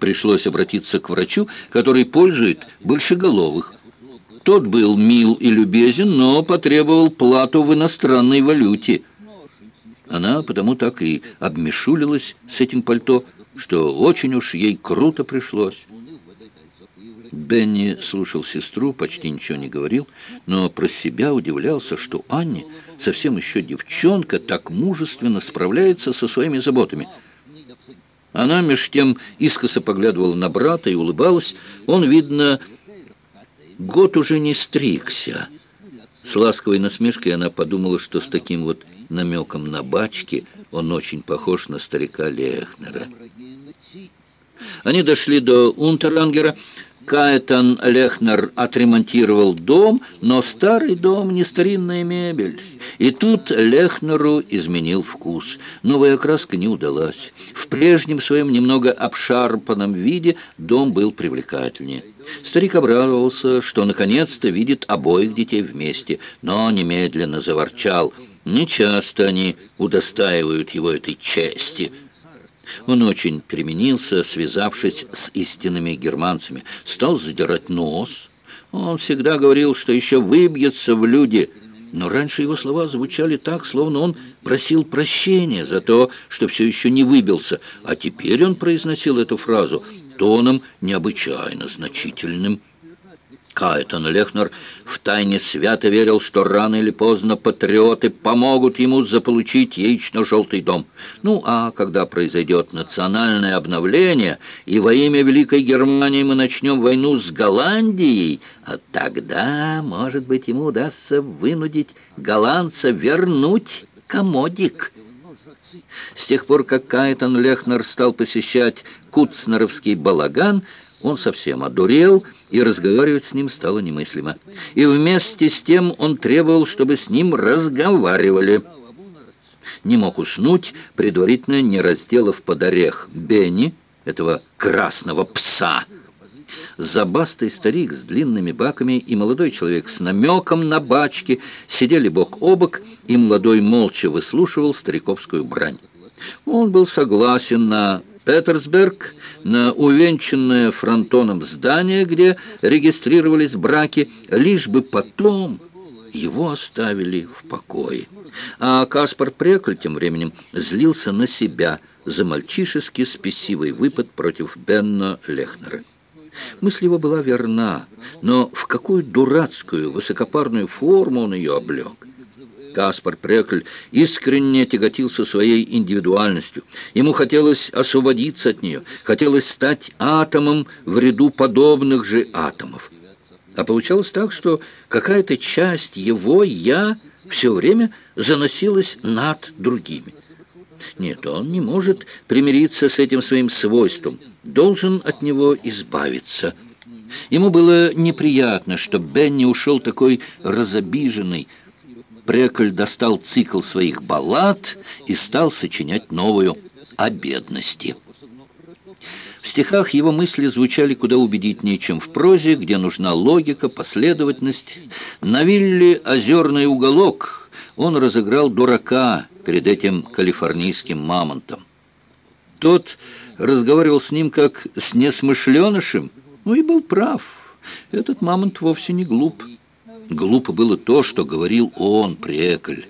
Пришлось обратиться к врачу, который пользует большеголовых. Тот был мил и любезен, но потребовал плату в иностранной валюте. Она потому так и обмешулилась с этим пальто, что очень уж ей круто пришлось. Бенни слушал сестру, почти ничего не говорил, но про себя удивлялся, что Анне, совсем еще девчонка, так мужественно справляется со своими заботами. Она меж тем искоса поглядывала на брата и улыбалась. Он, видно, год уже не стригся. С ласковой насмешкой она подумала, что с таким вот намеком на бачки он очень похож на старика Лехнера. Они дошли до Унтерангера. Каэтан Лехнер отремонтировал дом, но старый дом не старинная мебель. И тут Лехнеру изменил вкус. Новая окраска не удалась. Прежнем своем немного обшарпанном виде дом был привлекательнее. Старик обрадовался, что наконец-то видит обоих детей вместе, но немедленно заворчал. Нечасто они удостаивают его этой чести – он очень переменился, связавшись с истинными германцами. Стал задирать нос. Он всегда говорил, что еще выбьется в люди. Но раньше его слова звучали так, словно он просил прощения за то, что все еще не выбился. А теперь он произносил эту фразу тоном необычайно значительным. Кайтон Лехнер втайне свято верил, что рано или поздно патриоты помогут ему заполучить яично-желтый дом. Ну, а когда произойдет национальное обновление, и во имя Великой Германии мы начнем войну с Голландией, а тогда, может быть, ему удастся вынудить голландца вернуть комодик. С тех пор, как Кайтон Лехнер стал посещать Куцнеровский балаган, он совсем одурел, и разговаривать с ним стало немыслимо. И вместе с тем он требовал, чтобы с ним разговаривали. Не мог уснуть, предварительно не разделав под орех Бенни, этого красного пса. Забастый старик с длинными баками и молодой человек с намеком на бачки сидели бок о бок, и молодой молча выслушивал стариковскую брань. Он был согласен на Петерсберг, на увенчанное фронтоном здание, где регистрировались браки, лишь бы потом его оставили в покое. А Каспар Прекль тем временем злился на себя за мальчишеский спесивый выпад против Бенна Лехнера. Мысль его была верна, но в какую дурацкую высокопарную форму он ее облег. Каспар Прекль искренне тяготился своей индивидуальностью. Ему хотелось освободиться от нее, хотелось стать атомом в ряду подобных же атомов. А получалось так, что какая-то часть его «я» все время заносилась над другими. Нет, он не может примириться с этим своим свойством, должен от него избавиться. Ему было неприятно, что Бенни ушел такой разобиженный, Прекль достал цикл своих баллад и стал сочинять новую о бедности. В стихах его мысли звучали куда убедительнее, чем в прозе, где нужна логика, последовательность. На вилле «Озерный уголок» он разыграл дурака перед этим калифорнийским мамонтом. Тот разговаривал с ним как с несмышленышем, ну и был прав. Этот мамонт вовсе не глуп. Глупо было то, что говорил он, Прекль.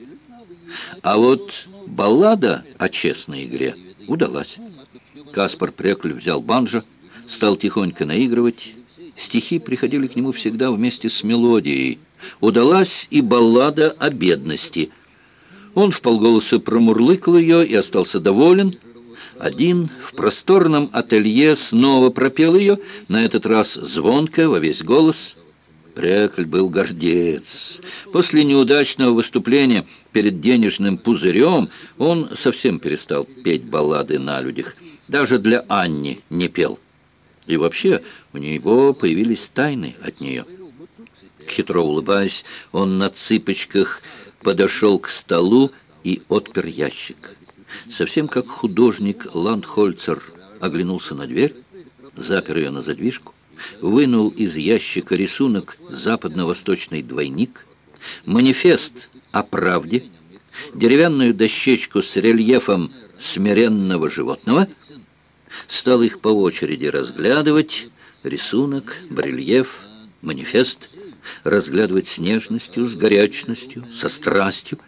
А вот баллада о честной игре удалась. Каспар Прекль взял банджо, стал тихонько наигрывать. Стихи приходили к нему всегда вместе с мелодией. Удалась и баллада о бедности. Он вполголоса промурлыкал ее и остался доволен. Один в просторном ателье снова пропел ее, на этот раз звонко, во весь голос — Прекль был гордец. После неудачного выступления перед денежным пузырем он совсем перестал петь баллады на людях. Даже для Анни не пел. И вообще у него появились тайны от нее. Хитро улыбаясь, он на цыпочках подошел к столу и отпер ящик. Совсем как художник Ландхольцер оглянулся на дверь, запер ее на задвижку, вынул из ящика рисунок «Западно-восточный двойник», манифест о правде, деревянную дощечку с рельефом смиренного животного, Стал их по очереди разглядывать, рисунок, барельеф, манифест, разглядывать с нежностью, с горячностью, со страстью,